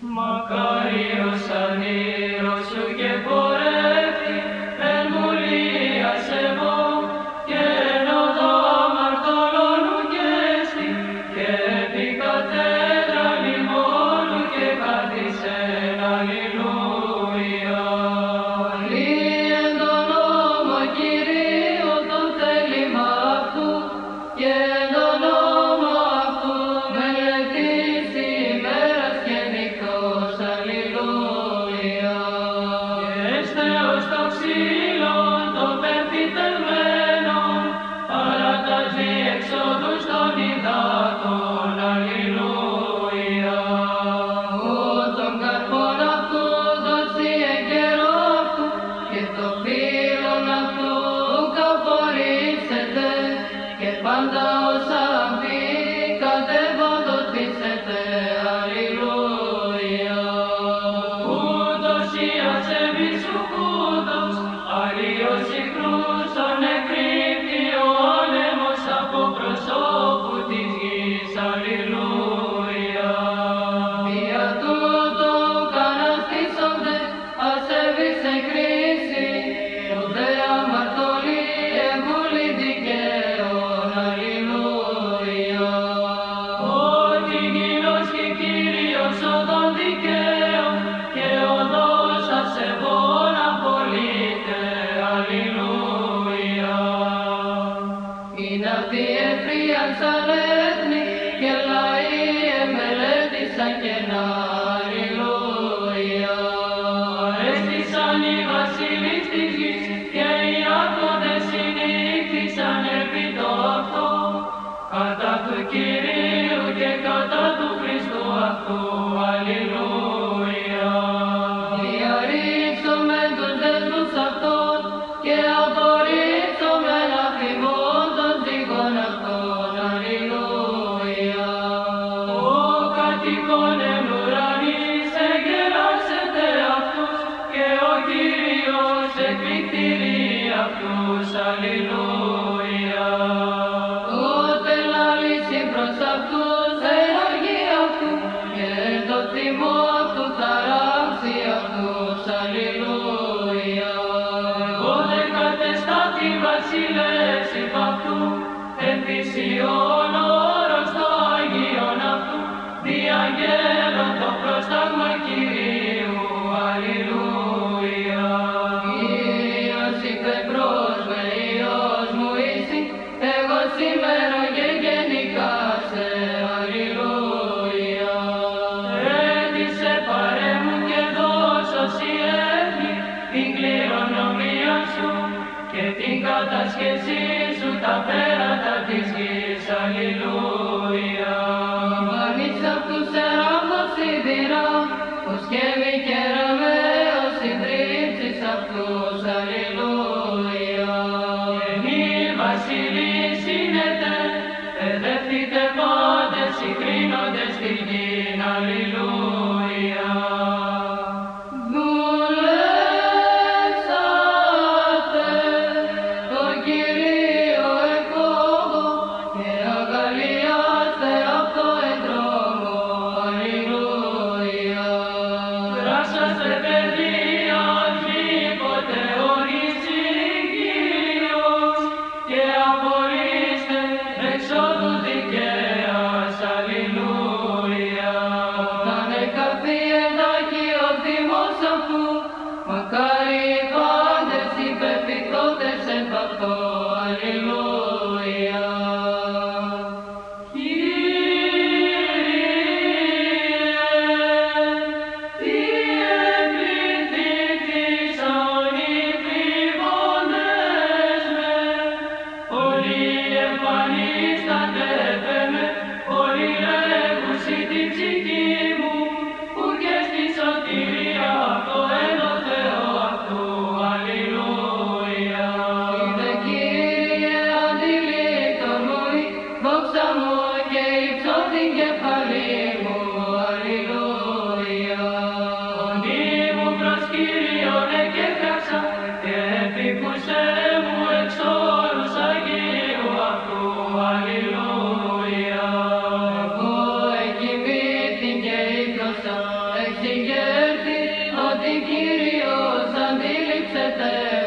Μακάριος ανήρος Ina fie prianza lei Morning. Κύριος αντίληψετε